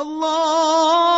الله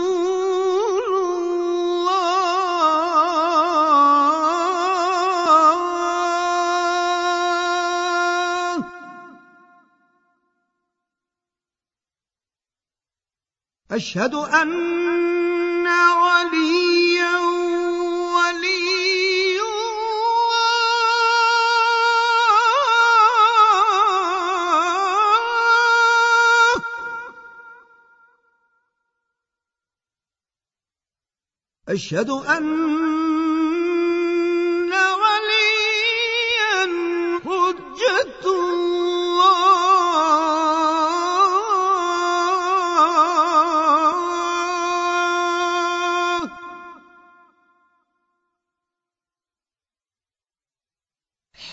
أشهد أن عليا ولي الله أشهد أن عليا حجة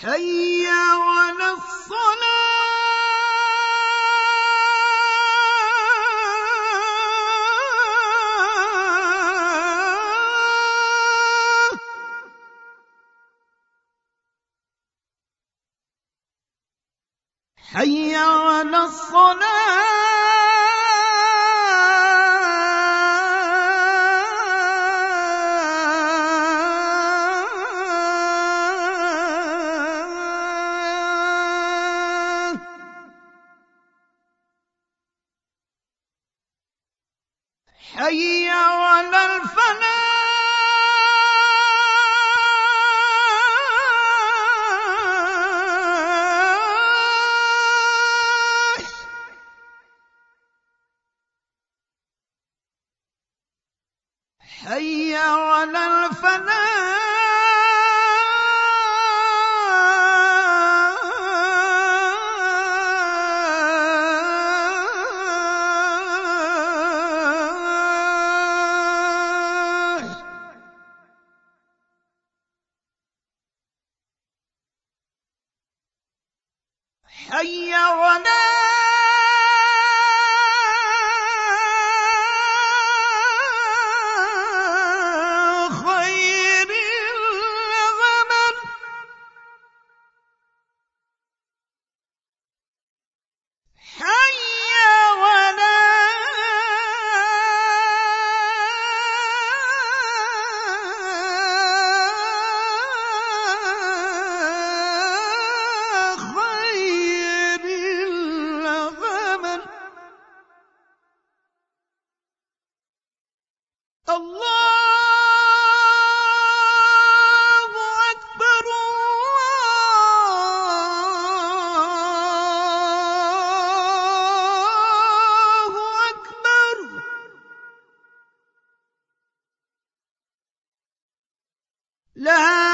حي على الصلاة حي على الصلاة حي على الفلاح حي على لها